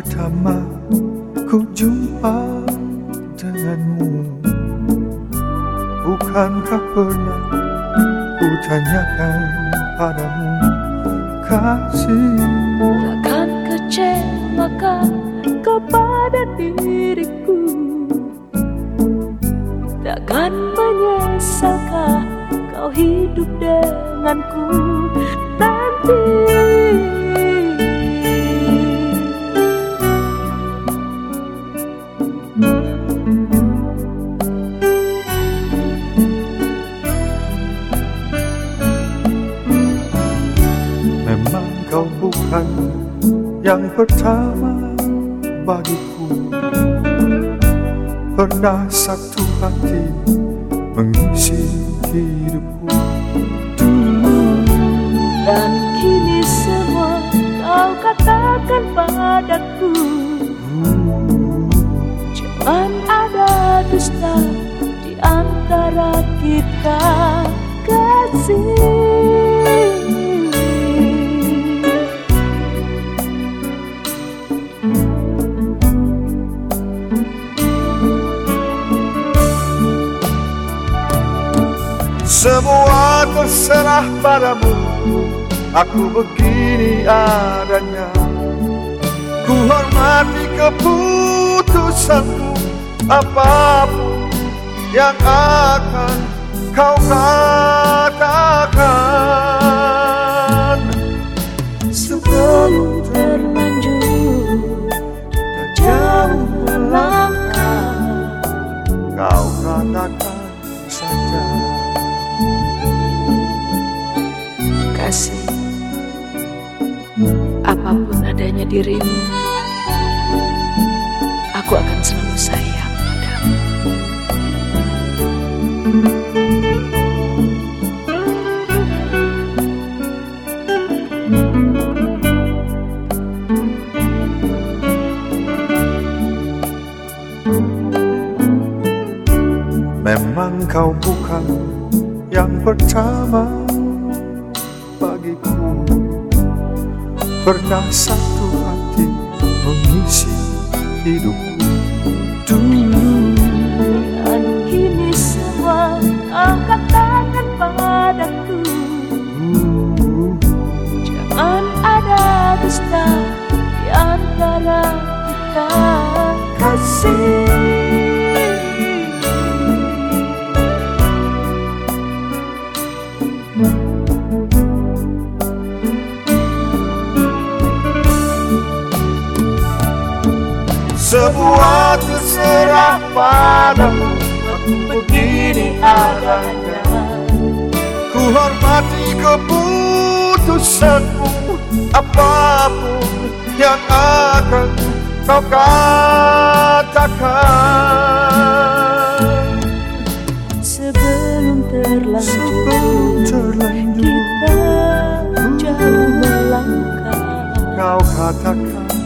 pertama ku jumpa denganmu. Bukankah pernah ku tanyakan padamu kasih Takkan kecewakan kepada diriku? Takkan menyesalkah kau hidup denganku? Nanti yang pertama bagiku. Pernah satu hati mengisi hidupku. Dulu Dan kini semua kau katakan padaku. Jangan ada dusta di antara kita kasih Semua terserah padamu. Aku begini adanya. Ku hormati keputusanmu Apa pun yang akan kau katakan. Sebelum terlanjur jauh melangkah. Kau katakan saja Kasih. Apa pun adanya dirimu Aku akan selalu sayang padamu. Memang kau bukan yang pertama Pernah satu hati mengisi hidupku? Dulu Dan kini semua kau katakan padaku. Jangan ada dusta di antara kita. Kasih Semua terserah padamu. Aku begini adanya Ku hormati keputusanmu Apa pun yang akan kau katakan. Sebelum terlanjur Sebelum terlanjur kita jauh melangkah. Kau katakan